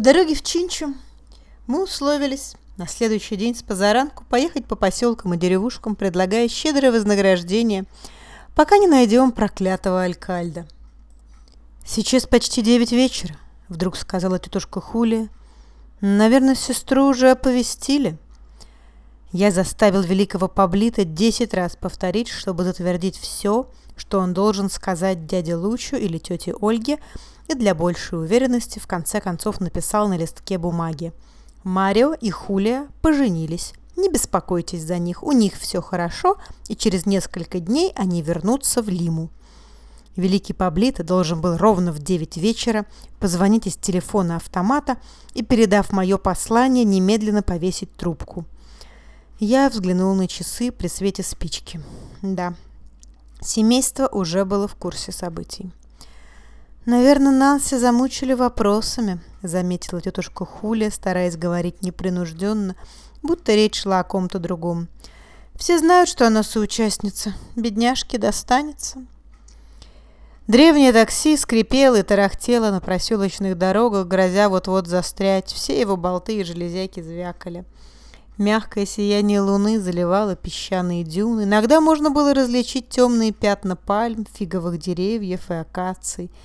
По дороге в Чинчу мы условились на следующий день с позаранку поехать по поселкам и деревушкам, предлагая щедрое вознаграждение, пока не найдем проклятого алькальда. «Сейчас почти девять вечера», — вдруг сказала тетушка Хулия. «Наверное, сестру уже оповестили». Я заставил великого Паблита десять раз повторить, чтобы затвердить все, что он должен сказать дяде Лучу или тете Ольге, и для большей уверенности в конце концов написал на листке бумаги. Марио и Хулия поженились. Не беспокойтесь за них, у них все хорошо, и через несколько дней они вернутся в Лиму. Великий Паблито должен был ровно в 9 вечера позвонить из телефона автомата и, передав мое послание, немедленно повесить трубку. Я взглянул на часы при свете спички. Да, семейство уже было в курсе событий. «Наверное, Нанси замучили вопросами», — заметила тетушка Хуля, стараясь говорить непринужденно, будто речь шла о ком-то другом. «Все знают, что она соучастница. Бедняжке достанется». Древнее такси скрипело и тарахтело на проселочных дорогах, грозя вот-вот застрять. Все его болты и железяки звякали. Мягкое сияние луны заливало песчаные дюны. Иногда можно было различить темные пятна пальм, фиговых деревьев и акаций —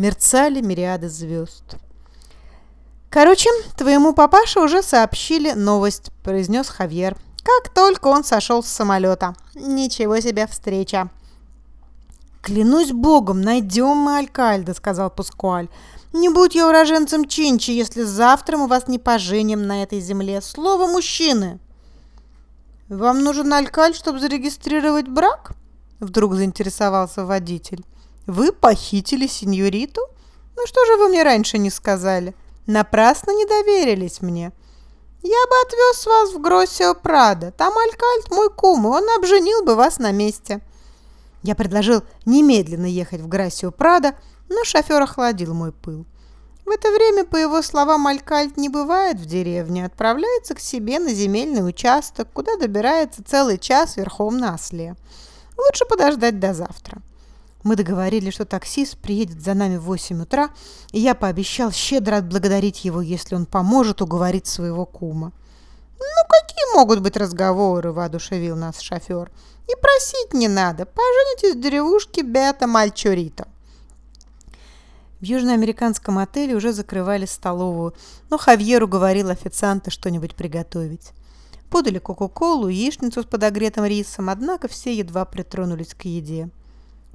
мерцали мириады звезд. «Короче, твоему папаше уже сообщили новость», – произнес Хавьер. «Как только он сошел с самолета. Ничего себе встреча!» «Клянусь богом, найдем мы Алькальда», – сказал Пускуаль. «Не будь я уроженцем Чинчи, если завтра мы вас не поженим на этой земле. Слово мужчины!» «Вам нужен Алькаль, чтобы зарегистрировать брак?» Вдруг заинтересовался водитель. Вы похитили сеньориту? Ну что же вы мне раньше не сказали? Напрасно не доверились мне. Я бы отвез вас в Гроссио Прадо. Там Алькальт мой кум, и он обженил бы вас на месте. Я предложил немедленно ехать в Гроссио Прадо, но шофер охладил мой пыл. В это время, по его словам, Алькальт не бывает в деревне, отправляется к себе на земельный участок, куда добирается целый час верхом на осле. Лучше подождать до завтра. Мы договорились, что таксист приедет за нами в 8 утра, и я пообещал щедро отблагодарить его, если он поможет уговорить своего кума. «Ну, какие могут быть разговоры?» – воодушевил нас шофер. «И просить не надо. Поженитесь в деревушке Бета Мальчорито». В южноамериканском отеле уже закрывали столовую, но Хавьеру говорил официанта что-нибудь приготовить. Подали кока-колу, яичницу с подогретым рисом, однако все едва притронулись к еде.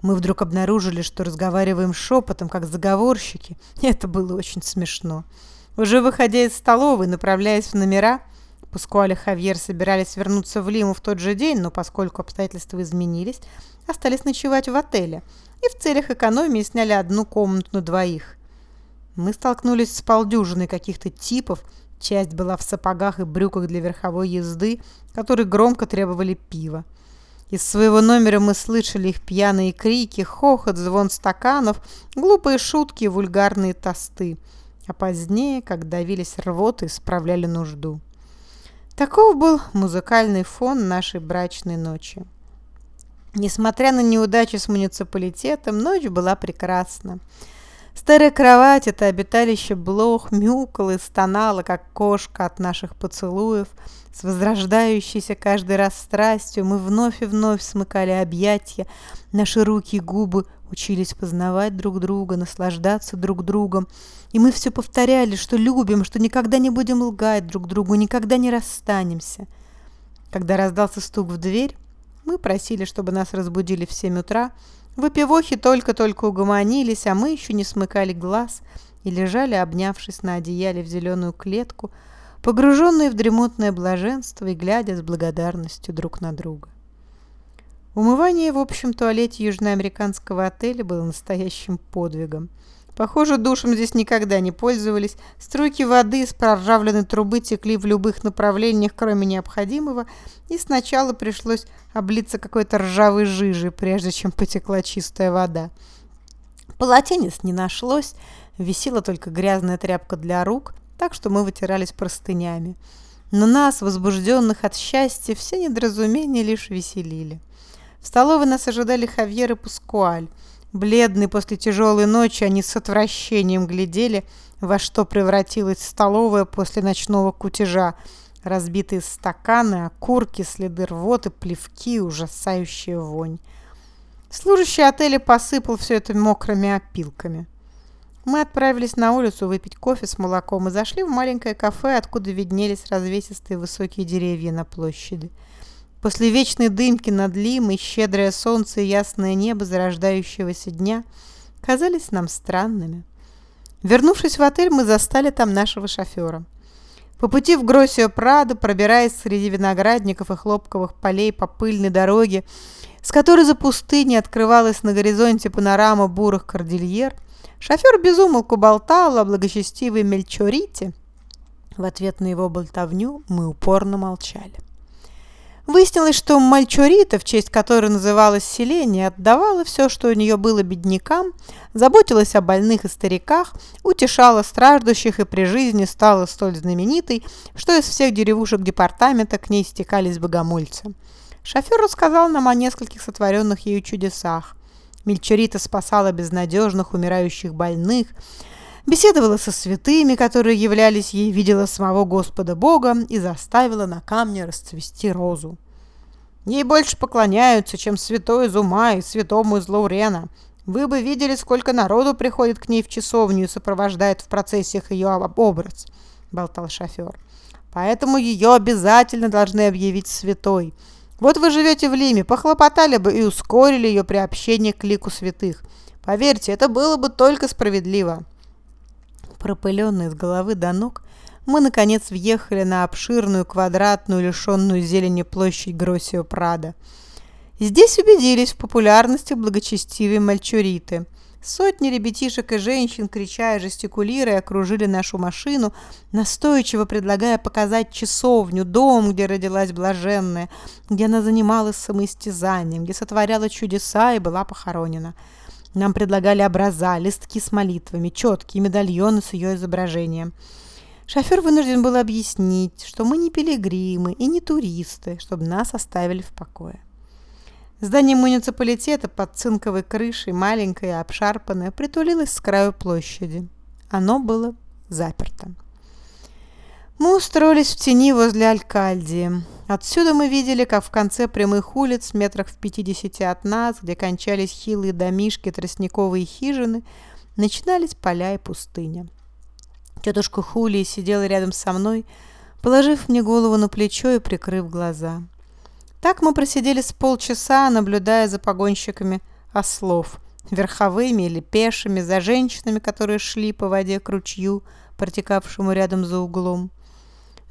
Мы вдруг обнаружили, что разговариваем шепотом, как заговорщики. Это было очень смешно. Уже выходя из столовой, направляясь в номера, Пускуаль и Хавьер собирались вернуться в Лиму в тот же день, но поскольку обстоятельства изменились, остались ночевать в отеле и в целях экономии сняли одну комнату на двоих. Мы столкнулись с полдюжиной каких-то типов, часть была в сапогах и брюках для верховой езды, которые громко требовали пива. Из своего номера мы слышали их пьяные крики, хохот, звон стаканов, глупые шутки, вульгарные тосты. А позднее, как давились рвоты, справляли нужду. Таков был музыкальный фон нашей брачной ночи. Несмотря на неудачи с муниципалитетом, ночь была прекрасна. Старая кровать, это обиталище блох, мяукала и стонала, как кошка от наших поцелуев. С возрождающейся каждый раз страстью мы вновь и вновь смыкали объятия. Наши руки и губы учились познавать друг друга, наслаждаться друг другом. И мы все повторяли, что любим, что никогда не будем лгать друг другу, никогда не расстанемся. Когда раздался стук в дверь, мы просили, чтобы нас разбудили в семь утра, Выпивохи только-только угомонились, а мы еще не смыкали глаз и лежали, обнявшись на одеяле в зеленую клетку, погруженные в дремотное блаженство и глядя с благодарностью друг на друга. Умывание в общем туалете южноамериканского отеля было настоящим подвигом – Похоже, душем здесь никогда не пользовались. Струйки воды из проржавленной трубы текли в любых направлениях, кроме необходимого, и сначала пришлось облиться какой-то ржавой жижей, прежде чем потекла чистая вода. Полотенец не нашлось, висела только грязная тряпка для рук, так что мы вытирались простынями. Но нас, возбужденных от счастья, все недоразумения лишь веселили. В столовой нас ожидали Хавьер и Пускуаль – Бледные после тяжелой ночи, они с отвращением глядели, во что превратилась столовая после ночного кутежа. Разбитые стаканы, окурки, следы рвоты, плевки, ужасающая вонь. Служащий отеля посыпал все это мокрыми опилками. Мы отправились на улицу выпить кофе с молоком и зашли в маленькое кафе, откуда виднелись развесистые высокие деревья на площади. После вечной дымки над Лимой, щедрое солнце и ясное небо зарождающегося дня казались нам странными. Вернувшись в отель, мы застали там нашего шофера. По пути в Гроссио Прадо, пробираясь среди виноградников и хлопковых полей по пыльной дороге, с которой за пустыней открывалась на горизонте панорама бурых кордильер, шофер безумолку болтал о благочестивой Мельчорите. В ответ на его болтовню мы упорно молчали. Выяснилось, что Мальчорита, в честь которой называлось селение, отдавала все, что у нее было беднякам, заботилась о больных и стариках, утешала страждущих и при жизни стала столь знаменитой, что из всех деревушек департамента к ней стекались богомольцы. Шофер рассказал нам о нескольких сотворенных ею чудесах. Мельчорита спасала безнадежных, умирающих больных, беседовала со святыми, которые являлись ей, видела самого Господа Бога и заставила на камне расцвести розу. Ей больше поклоняются, чем святой из ума и святому из Лаурена. Вы бы видели, сколько народу приходит к ней в часовню и сопровождает в процессиях ее образ, — болтал шофер. Поэтому ее обязательно должны объявить святой. Вот вы живете в Лиме, похлопотали бы и ускорили ее приобщение к лику святых. Поверьте, это было бы только справедливо пропыленный с головы до ног, мы, наконец, въехали на обширную, квадратную, лишенную зелени площадь Гроссио Прада. Здесь убедились в популярности благочестивой Мальчуриты. Сотни ребятишек и женщин, крича жестикулируя, окружили нашу машину, настойчиво предлагая показать часовню, дом, где родилась блаженная, где она занималась самоистязанием, где сотворяла чудеса и была похоронена. Нам предлагали образа, листки с молитвами, четкие медальоны с ее изображением. Шофер вынужден был объяснить, что мы не пилигримы и не туристы, чтобы нас оставили в покое. Здание муниципалитета под цинковой крышей, маленькое и обшарпанное, притулилось с краю площади. Оно было заперто. Мы устроились в тени возле Алькальдии. Отсюда мы видели, как в конце прямых улиц, метрах в пятидесяти от нас, где кончались хилые домишки, тростниковые хижины, начинались поля и пустыня. Тетушка Хулия сидела рядом со мной, положив мне голову на плечо и прикрыв глаза. Так мы просидели с полчаса, наблюдая за погонщиками ослов, верховыми или пешими, за женщинами, которые шли по воде к ручью, протекавшему рядом за углом.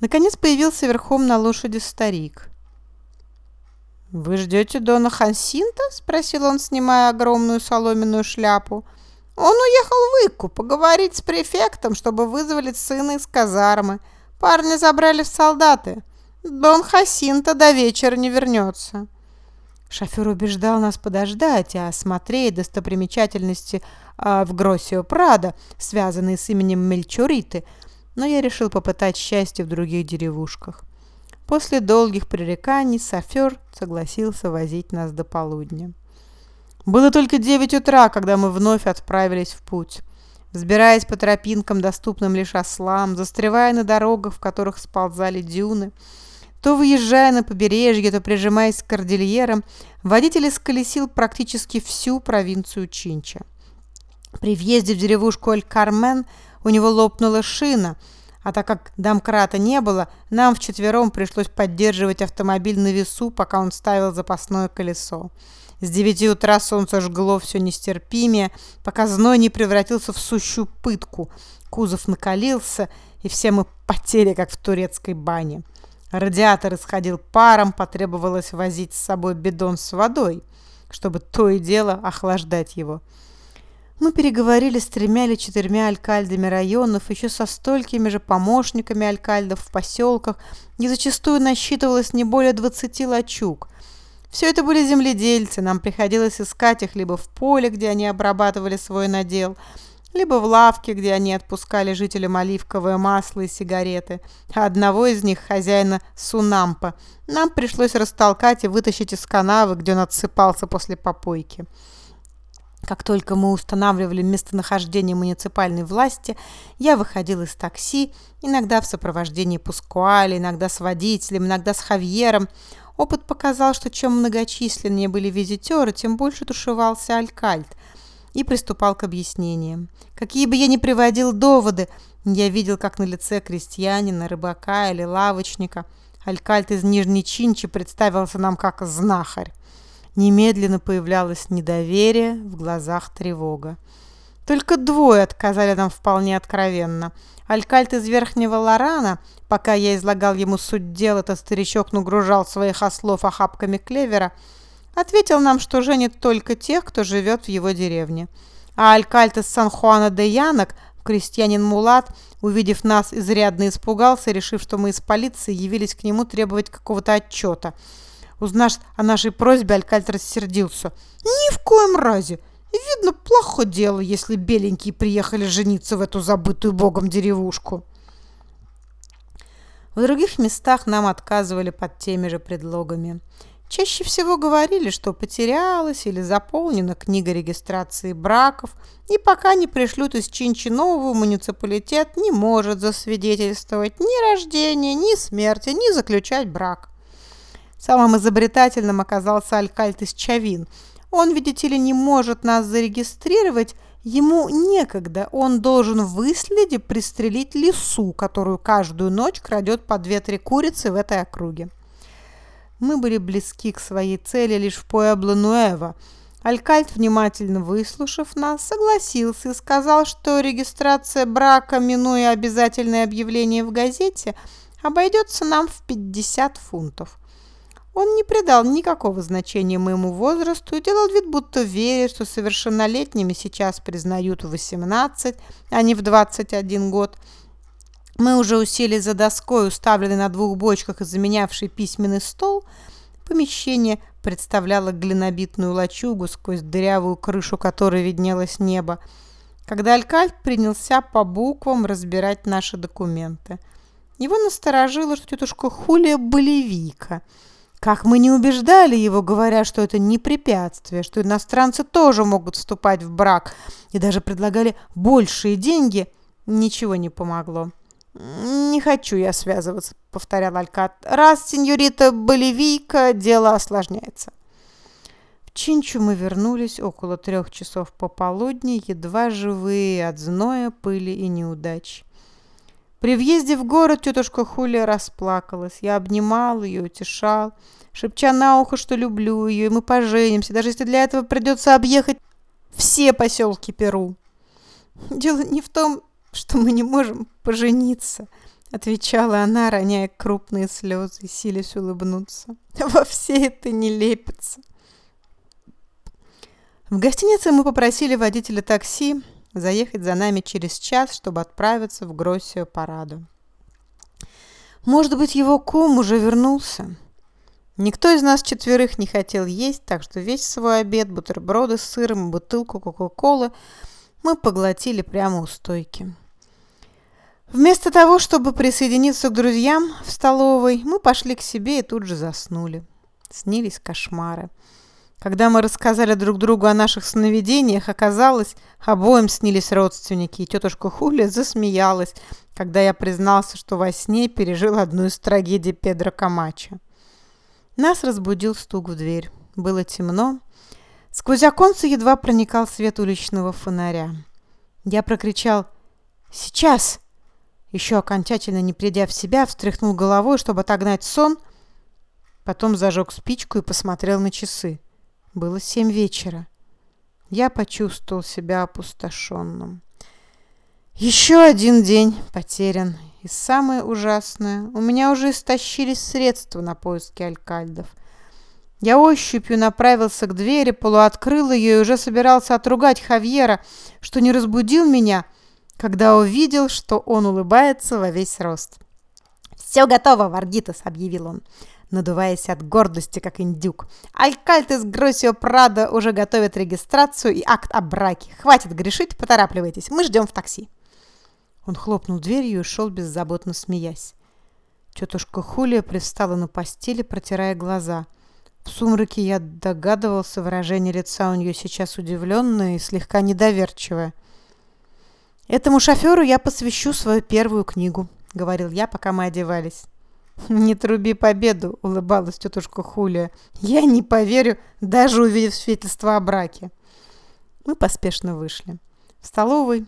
Наконец появился верхом на лошади старик. «Вы ждете Дона Хансинта?» — спросил он, снимая огромную соломенную шляпу. «Он уехал в Икку поговорить с префектом, чтобы вызволить сына из казармы. Парня забрали в солдаты. Дон Хасинта до вечера не вернется». Шофер убеждал нас подождать, а осмотреть достопримечательности а, в Гроссио Прадо, связанные с именем Мельчориты — но я решил попытать счастье в других деревушках. После долгих пререканий шофер согласился возить нас до полудня. Было только девять утра, когда мы вновь отправились в путь. Взбираясь по тропинкам, доступным лишь ослам, застревая на дорогах, в которых сползали дюны, то выезжая на побережье, то прижимаясь к кордильерам, водитель исколесил практически всю провинцию Чинча. При въезде в деревушку Эль-Кармен у него лопнула шина, а так как домкрата не было, нам вчетвером пришлось поддерживать автомобиль на весу, пока он ставил запасное колесо. С девяти утра солнце жгло все нестерпимее, пока зной не превратился в сущую пытку. Кузов накалился, и все мы потели, как в турецкой бане. Радиатор исходил паром, потребовалось возить с собой бидон с водой, чтобы то и дело охлаждать его. Мы переговорили с тремя или четырьмя алькальдами районов, еще со столькими же помощниками алькальдов в поселках, и зачастую насчитывалось не более 20 лачуг. Все это были земледельцы, нам приходилось искать их либо в поле, где они обрабатывали свой надел, либо в лавке, где они отпускали жителям оливковое масло и сигареты. А одного из них, хозяина Сунампа, нам пришлось растолкать и вытащить из канавы, где он отсыпался после попойки. Как только мы устанавливали местонахождение муниципальной власти, я выходил из такси, иногда в сопровождении Пускуали, иногда с водителем, иногда с Хавьером. Опыт показал, что чем многочисленнее были визитеры, тем больше тушевался Алькальд и приступал к объяснениям. Какие бы я ни приводил доводы, я видел, как на лице крестьянина, рыбака или лавочника Алькальд из Нижней Чинчи представился нам как знахарь. Немедленно появлялось недоверие, в глазах тревога. Только двое отказали нам вполне откровенно. Алькальт из Верхнего Лорана, пока я излагал ему суть дела, этот старичок нагружал своих ослов охапками клевера, ответил нам, что женит только тех, кто живет в его деревне. А Алькальт из Сан-Хуана де Янок, крестьянин Мулат, увидев нас, изрядно испугался, решив, что мы из полиции явились к нему требовать какого-то отчета – Узнав о нашей просьбе, Алькальт рассердился. «Ни в коем разе! Видно, плохо дело, если беленькие приехали жениться в эту забытую богом деревушку». В других местах нам отказывали под теми же предлогами. Чаще всего говорили, что потерялась или заполнена книга регистрации браков, и пока не пришлют из Чинчи нового, муниципалитет не может засвидетельствовать ни рождения, ни смерти, ни заключать брак. Самым изобретательным оказался Алькальт из Чавин. Он, видите ли, не может нас зарегистрировать, ему некогда. Он должен выследи пристрелить лису, которую каждую ночь крадет по две-три курицы в этой округе. Мы были близки к своей цели лишь в Пуэбло-Нуэво. Алькальт, внимательно выслушав нас, согласился и сказал, что регистрация брака, минуя обязательное объявление в газете, обойдется нам в 50 фунтов. Он не придал никакого значения моему возрасту и делал вид, будто верит, что совершеннолетними сейчас признают в 18, а не в 21 год. Мы уже усели за доской, уставленной на двух бочках и заменявшей письменный стол. Помещение представляло глинобитную лачугу, сквозь дырявую крышу которой виднелось небо. Когда Алькальт принялся по буквам разбирать наши документы. Его насторожило, что тетушка Хулия болевика – как мы не убеждали его, говоря, что это не препятствие, что иностранцы тоже могут вступать в брак, и даже предлагали большие деньги, ничего не помогло. «Не хочу я связываться», — повторял Алькат. «Раз сеньорита Боливийка, дело осложняется». В Чинчу мы вернулись около трех часов пополудни, едва живые от зноя, пыли и неудач. При въезде в город тетушка Хулия расплакалась. Я обнимал ее, утешал, шепча на ухо, что люблю ее, и мы поженимся, даже если для этого придется объехать все поселки Перу. Дело не в том, что мы не можем пожениться, отвечала она, роняя крупные слезы и силясь улыбнуться. Во все это не лепится. В гостинице мы попросили водителя такси заехать за нами через час, чтобы отправиться в Гроссию параду. Может быть, его кум уже вернулся? Никто из нас четверых не хотел есть, так что весь свой обед, бутерброды с сыром и бутылку Кока-Колы мы поглотили прямо у стойки. Вместо того, чтобы присоединиться к друзьям в столовой, мы пошли к себе и тут же заснули. Снились кошмары. Когда мы рассказали друг другу о наших сновидениях, оказалось, обоим снились родственники, и тетушка Хуля засмеялась, когда я признался, что во сне пережил одну из трагедий Педро Камачо. Нас разбудил стук в дверь. Было темно. Сквозь оконце едва проникал свет уличного фонаря. Я прокричал «Сейчас!» Еще окончательно не придя в себя, встряхнул головой, чтобы отогнать сон, потом зажег спичку и посмотрел на часы. Было семь вечера. Я почувствовал себя опустошенным. Еще один день потерян. И самое ужасное, у меня уже истощились средства на поиски алькальдов. Я ощупью направился к двери, полуоткрыл ее и уже собирался отругать Хавьера, что не разбудил меня, когда увидел, что он улыбается во весь рост. «Все готово, Варгитас», — объявил он надуваясь от гордости, как индюк. Алькальтес Гроссио Прадо уже готовит регистрацию и акт о браке. Хватит грешить, поторапливайтесь, мы ждем в такси. Он хлопнул дверью и шел беззаботно смеясь. Тетушка Хулия пристала на постели, протирая глаза. В сумраке я догадывался, выражение лица у нее сейчас удивленное и слегка недоверчивое. «Этому шоферу я посвящу свою первую книгу», — говорил я, пока мы одевались. «Не труби победу», — улыбалась тетушка Хулия. «Я не поверю, даже увидев свидетельство о браке». Мы поспешно вышли. В столовой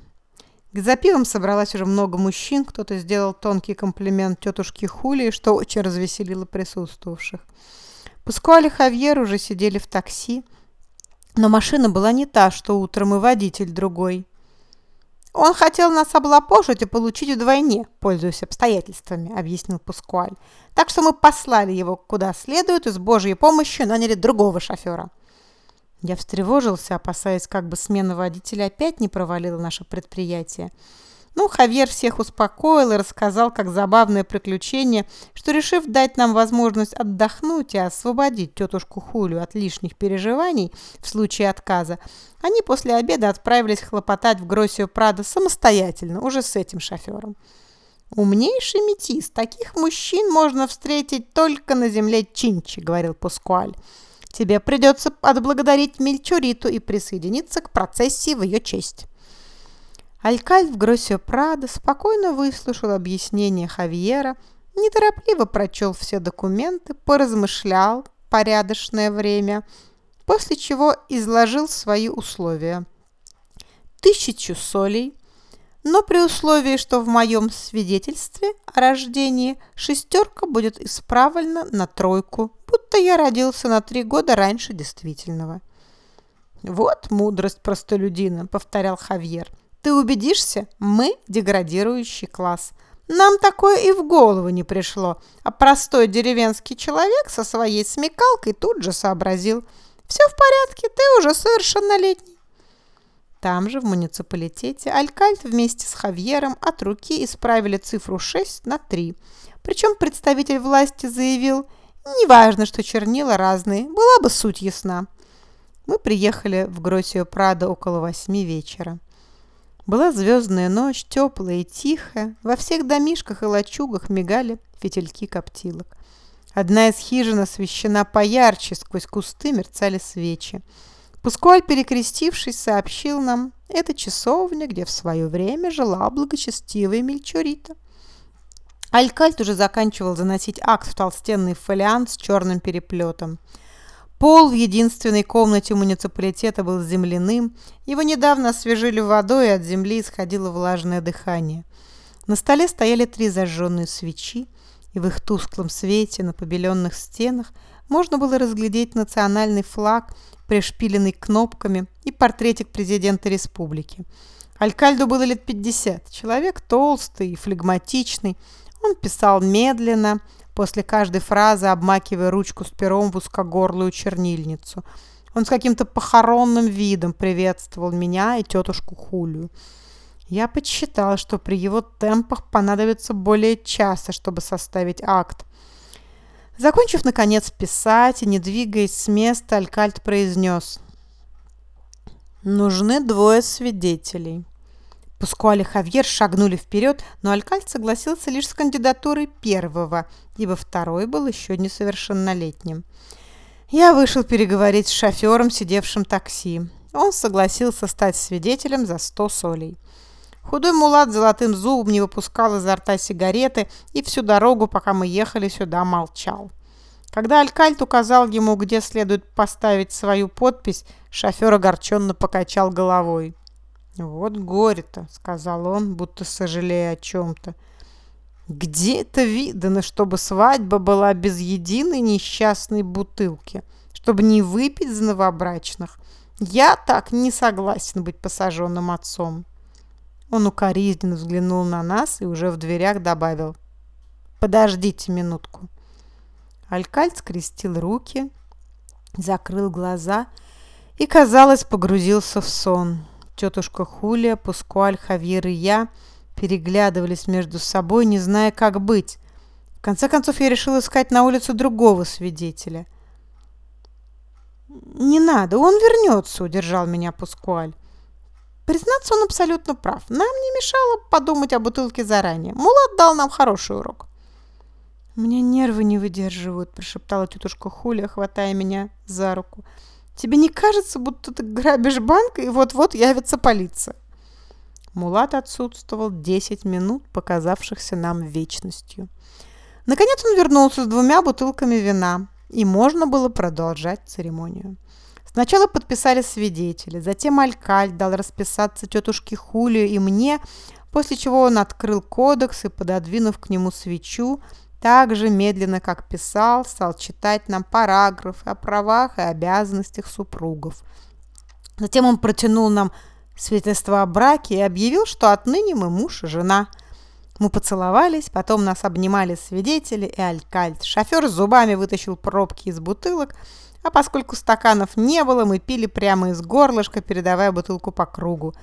к запивам собралось уже много мужчин, кто-то сделал тонкий комплимент тетушке Хулии, что очень развеселило присутствовавших. Пускуаль и Хавьер уже сидели в такси, но машина была не та, что утром, и водитель другой. «Он хотел нас облапошить и получить вдвойне, пользуясь обстоятельствами», — объяснил Пускуаль. «Так что мы послали его куда следует и с Божьей помощью наняли другого шофера». Я встревожился, опасаясь, как бы смена водителя опять не провалила наше предприятие. Ну, Хавьер всех успокоил и рассказал, как забавное приключение, что, решив дать нам возможность отдохнуть и освободить тетушку Хулю от лишних переживаний в случае отказа, они после обеда отправились хлопотать в Гроссию Прадо самостоятельно, уже с этим шофером. «Умнейший метис, таких мужчин можно встретить только на земле Чинчи», — говорил Пускуаль. «Тебе придется отблагодарить Мельчуриту и присоединиться к процессии в ее честь». Алькальд в Гроссио Прадо спокойно выслушал объяснение Хавьера, неторопливо прочел все документы, поразмышлял порядочное время, после чего изложил свои условия. Тысячу солей, но при условии, что в моем свидетельстве о рождении шестерка будет исправлена на тройку, будто я родился на три года раньше действительного. «Вот мудрость простолюдина», — повторял Хавьер. Ты убедишься, мы деградирующий класс. Нам такое и в голову не пришло, а простой деревенский человек со своей смекалкой тут же сообразил. Все в порядке, ты уже совершеннолетний. Там же, в муниципалитете, Алькальт вместе с Хавьером от руки исправили цифру 6 на 3. Причем представитель власти заявил, неважно, что чернила разные, была бы суть ясна. Мы приехали в Гроссио Прадо около восьми вечера. Была звездная ночь, теплая и тихая. Во всех домишках и лачугах мигали фитильки коптилок. Одна из хижин освещена поярче, сквозь кусты мерцали свечи. Пускуаль, перекрестившись, сообщил нам, это часовня, где в свое время жила благочестивая Мельчурита. Алькальт уже заканчивал заносить акт в толстенный фолиант с черным переплетом. Пол в единственной комнате муниципалитета был земляным, его недавно освежили водой, и от земли исходило влажное дыхание. На столе стояли три зажженные свечи, и в их тусклом свете на побеленных стенах можно было разглядеть национальный флаг, пришпиленный кнопками, и портретик президента республики. Алькальду было лет 50, человек толстый и флегматичный, он писал медленно, после каждой фразы обмакивая ручку с пером в узкогорлую чернильницу. Он с каким-то похоронным видом приветствовал меня и тетушку Хулию. Я подсчитал, что при его темпах понадобится более часа, чтобы составить акт. Закончив, наконец, писать и не двигаясь с места, Алькальт произнес «Нужны двое свидетелей». Пускуаль и Хавьер шагнули вперед, но Алькальт согласился лишь с кандидатурой первого, ибо второй был еще несовершеннолетним. Я вышел переговорить с шофером, сидевшим в такси. Он согласился стать свидетелем за сто солей. Худой мулат золотым зубом не выпускал изо рта сигареты и всю дорогу, пока мы ехали сюда, молчал. Когда Алькальт указал ему, где следует поставить свою подпись, шофер огорченно покачал головой. «Вот горе-то», — сказал он, будто сожалея о чем-то. «Где это видано, чтобы свадьба была без единой несчастной бутылки, чтобы не выпить за новобрачных? Я так не согласен быть посаженным отцом». Он укоризненно взглянул на нас и уже в дверях добавил «Подождите минутку». Алькальт скрестил руки, закрыл глаза и, казалось, погрузился в сон. Тетушка Хулия, Пускуаль, Хавьер и я переглядывались между собой, не зная, как быть. В конце концов, я решила искать на улицу другого свидетеля. «Не надо, он вернется», — удержал меня Пускуаль. Признаться, он абсолютно прав. Нам не мешало подумать о бутылке заранее. Мулат дал нам хороший урок. «У меня нервы не выдерживают», – прошептала тетушка Хуля, хватая меня за руку. «Тебе не кажется, будто ты грабишь банк, и вот-вот явится полиция?» Мулат отсутствовал 10 минут, показавшихся нам вечностью. Наконец он вернулся с двумя бутылками вина, и можно было продолжать церемонию. Сначала подписали свидетели, затем Алькаль дал расписаться тетушке Хулию и мне, после чего он открыл кодекс и, пододвинув к нему свечу, так же медленно, как писал, стал читать нам параграфы о правах и обязанностях супругов. Затем он протянул нам свидетельство о браке и объявил, что отныне мы муж и жена – мы поцеловались, потом нас обнимали свидетели и алькальд. Шофер зубами вытащил пробки из бутылок, а поскольку стаканов не было, мы пили прямо из горлышка, передавая бутылку по кругу.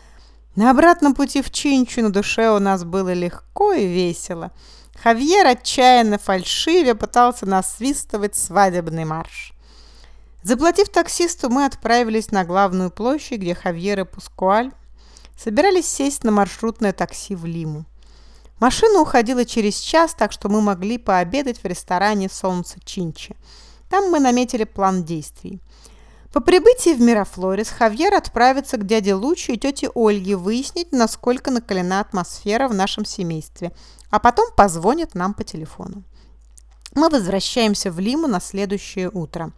На обратном пути в Чинчу на душе у нас было легко и весело. Хавьер отчаянно фальшиве пытался насвистывать свадебный марш. Заплатив таксисту, мы отправились на главную площадь, где Хавьер и Пускуаль собирались сесть на маршрутное такси в Лиму. Машина уходила через час, так что мы могли пообедать в ресторане «Солнце Чинчи». Там мы наметили план действий. По прибытии в Мирафлорис Хавьер отправится к дяде Лучу и тете Ольге выяснить, насколько накалена атмосфера в нашем семействе, а потом позвонит нам по телефону. Мы возвращаемся в Лиму на следующее утро.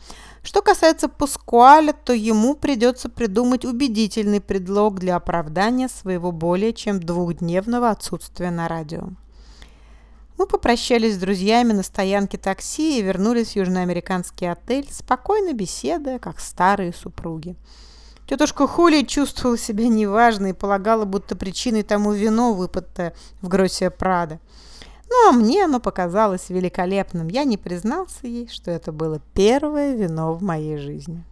Что касается Пускуаля, то ему придется придумать убедительный предлог для оправдания своего более чем двухдневного отсутствия на радио. Мы попрощались с друзьями на стоянке такси и вернулись в южноамериканский отель, спокойно беседуя, как старые супруги. Тетушка Хули чувствовала себя неважно и полагала, будто причиной тому вино, выпадное в Гроссия Прада – ну, а мне оно показалось великолепным. Я не признался ей, что это было первое вино в моей жизни.